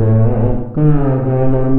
र कलम्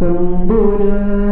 तम्बुरा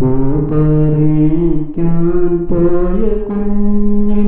പൂപ്പറിക്കാൻ പോയ കുഞ്ഞിന്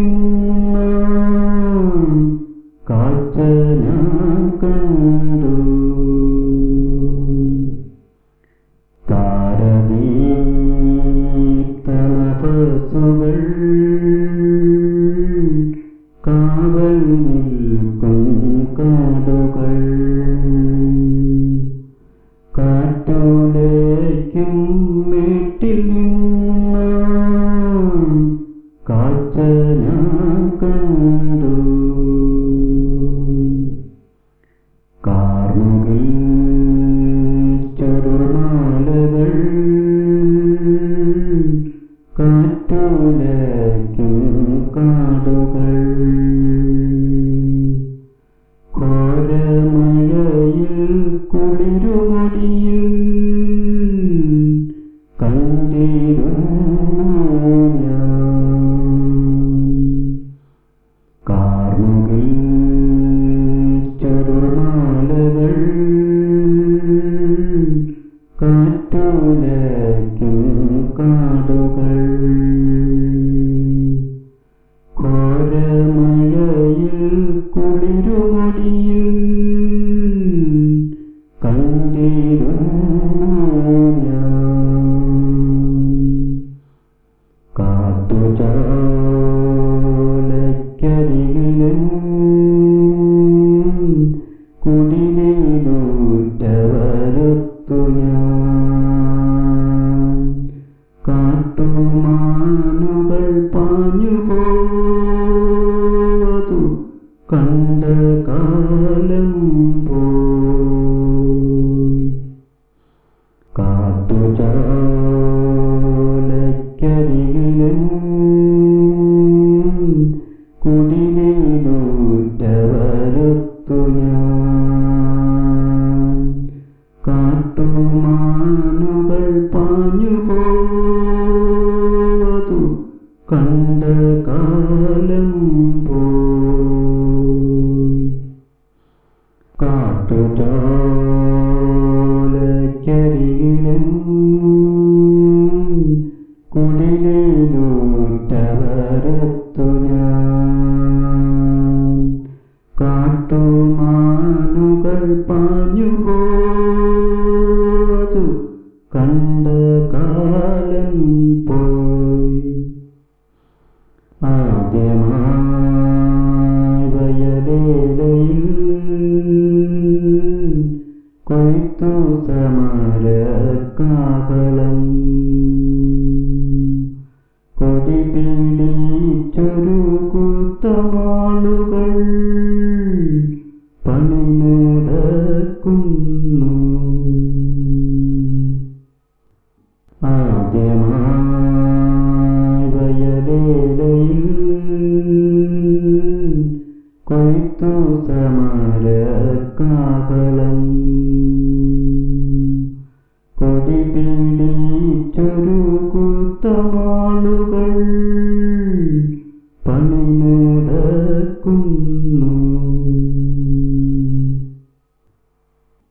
കാട്ടുലക്കും കാടുകൾ കണ്ട കാലം പോയി. കാട്ടുചാലക്കരി സമരക്കാഹളം കൊടി പിടിച്ചൊരു കൂത്തമാളുകൾ പണിമുടക്കുന്നു. ആദ്യമായി വയലേലയിൽ കൊയ്ത്തു സമരക്കാഹളം